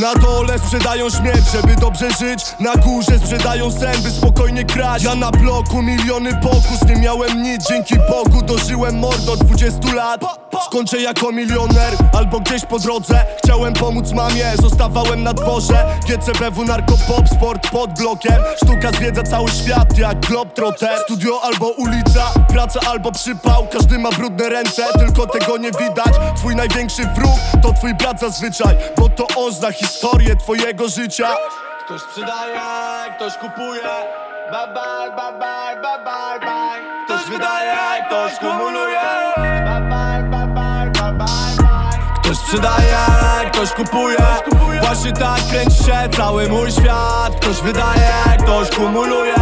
Na dole sprzedają śmierć, żeby dobrze żyć. Na górze sprzedają zęby, spokojnie krać Ja na bloku miliony pokus, nie miałem nic. Dzięki Bogu dożyłem mordo 20 lat Skończę jako milioner, albo gdzieś po drodze. Chciałem pomóc mamie, zostawałem na dworze. GCBW, narkopop, sport pod blokiem. Sztuka zwiedza cały świat jak Globetrotter. Studio albo ulica, praca albo przypał. Każdy ma brudne ręce, tylko tego nie widać. Twój największy wróg to twój brat zazwyczaj Bo to on zna historię twojego życia. Ktoś sprzedaje, ktoś kupuje. Bye bye, bye bye, bye bye, bye Ktoś wydaje, ktoś kumuluje sprzedaje, ktoś kupuje. Właśnie tak kręci się cały mój świat. Ktoś wydaje, ktoś kumuluje.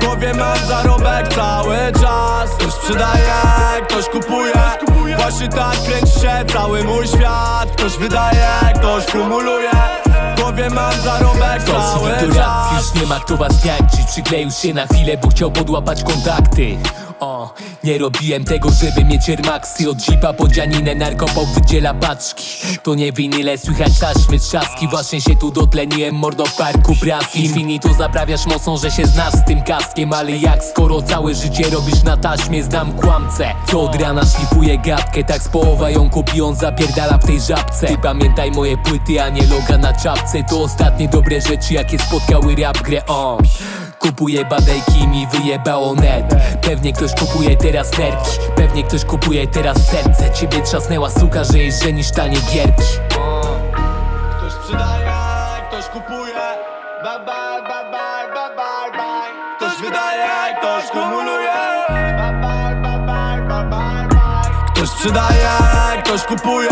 W głowie mam zarobek cały czas. Ktoś sprzedaje, ktoś kupuje. Właśnie tak kręci się cały mój świat. Ktoś wydaje, ktoś kumuluje. W głowie mam zarobek cały czas. już nie ma kto was tańczyć Przykleił się na chwilę, bo chciał podłapać kontakty o, nie robiłem tego, żeby mieć Airmaxy Od jeepa po dzianinę narkopop wydziela paczki. To nie winyle, słychać taśmy trzaski. Właśnie się tu dotleniłem, mordo w parku praski Infinito zaprawiasz mocą, że się znasz z tym kaskiem. Ale jak skoro całe życie robisz na taśmie Znam kłamcę, co od rana szlifuje gadkę Tak z połowa ją kupi, on zapierdala w tej żabce. Ty pamiętaj moje płyty, a nie loga na czapce. To ostatnie dobre rzeczy, jakie spotkały rap grę, o Kupuję badejki mi wyjebało net. Pewnie ktoś kupuje teraz nerki. Pewnie ktoś kupuje teraz serce. Ciebie trzasnęła suka, że jej żenisz tanie gierki. Ktoś sprzedaje, ktoś kupuje. Bye bye, bye bye, bye bye, bye Ktoś wydaje, ktoś kumuluje. Bye bye, bye bye, bye bye, bye Ktoś sprzedaje, ktoś kupuje.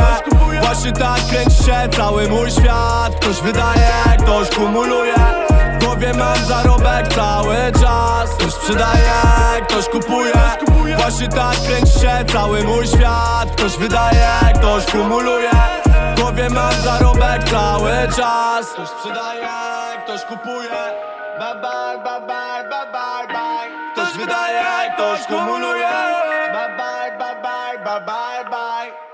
Właśnie tak kręci się cały mój świat. Ktoś wydaje, ktoś kumuluje głowie mam zarobek cały czas. Ktoś sprzedaje, ktoś kupuje. Właśnie tak kręci się cały mój świat. Ktoś wydaje, ktoś kumuluje. W głowie mam zarobek cały czas. Ktoś sprzedaje, ktoś kupuje. Bye bye, bye bye, bye bye, bye Ktoś wydaje, ktoś kumuluje. Bye bye, bye bye, bye bye, bye